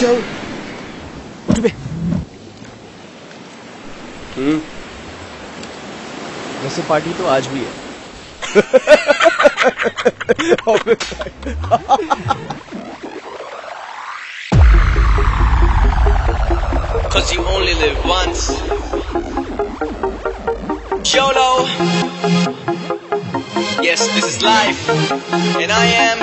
जाओ उठ बे हम्म वैसे पार्टी तो आज भी है Cause you only live once. YOLO! Yes, this is life. And I am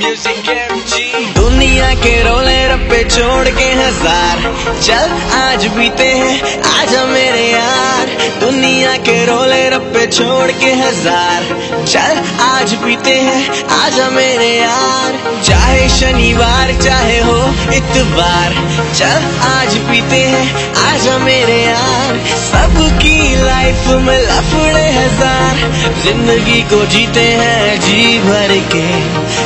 Music MG. दुनिया के रोले रप्पे छोड़ के हज़ार। चल आज बीते हैं आजा मेरे यार। दुनिया के रोले रप्पे छोड़ के हज़ार। चल आज बीते हैं आजा मेरे यार। चाहे शनिवार चाहे हो इतवार। चल आज बीते हैं आजा मेरे यार। सबकी लाइफ में लफड़े हज़ार ज़िंदगी को जीते हैं जी भर के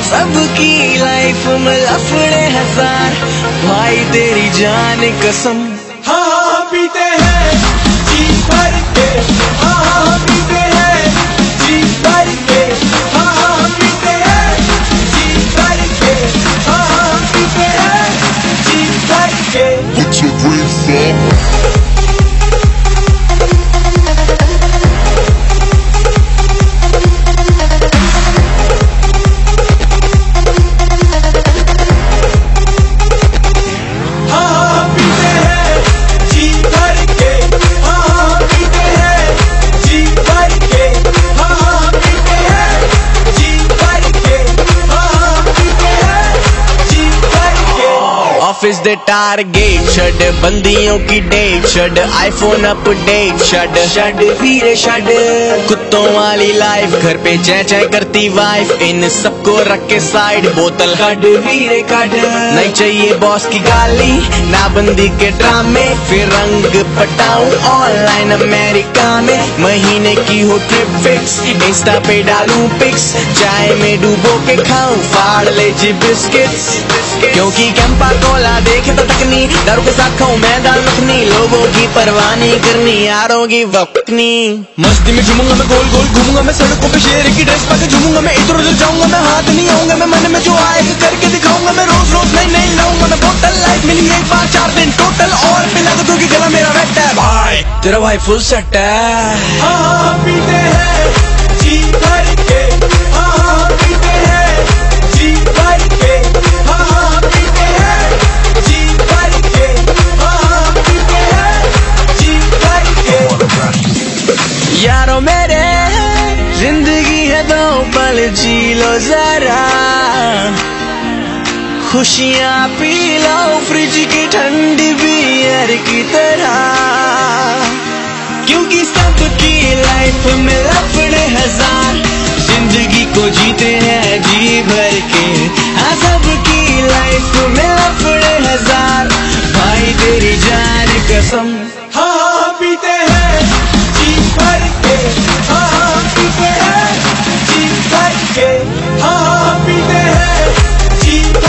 सबकी लाइफ में लफड़े हज़ार भाई तेरी जान कसम हाँ हाँ पीते हैं जी भर के। हाँ हाँ पीते हैं जी भर के। हाँ हाँ पीते हैं जी भर के। हाँ हाँ पीते हैं जी भर के। Put your drinks up. Office they target छड़ बंदियों की डेट छड़ आईफोन अपडेट छड़ छड़ वीरे छड़ कुत्तों वाली लाइफ घर पे जय जय करती वाइफ इन सबको रख के साइड बोतल कड वीरे कड नहीं चाहिए बॉस की गाली ना बंदी के ड्रामे फिर रंग पटाऊं ऑनलाइन अमेरिका में महीने की हो ट्रिप फिक्स इंस्टा पे डालूं पिक्स चाय में डूबो के खाऊं फाड़ ले जी बिस्किट्स क्योंकि कैंपा कोला देखे तो तकनी। दारू के साथ खाऊं मैं दाल मखनी। लोगों की परवाह नहीं करनी यारों की वक्नी मस्ती में झूमूँगा मैं गोल गोल घूमूँगा मैं सड़कों पे शेर की ड्रेस पाके झूमूँगा मैं इधर उधर जाऊँगा मैं हाथ नहीं आऊँगा मैं मन में जो आएगा करके दिखाऊँगा मैं रोज रोज नहीं नहीं लाऊँगा मैं बोतल लाइफ मिली एक बार चार दिन टोटल और पिला दो क्योंकि गला मेरा वेट है। भाई तेरा भाई फुल सेट है। हाँ पीते हैं जी जी लो जरा। खुशियाँ पी लो फ्रिज की ठंडी बियर की तरह। क्योंकि सबकी लाइफ में अपने हज़ार। ज़िंदगी को जीते हैं जी भर के। हाँ सबकी लाइफ में अपने हज़ार। भाई तेरी जान कसम। Keep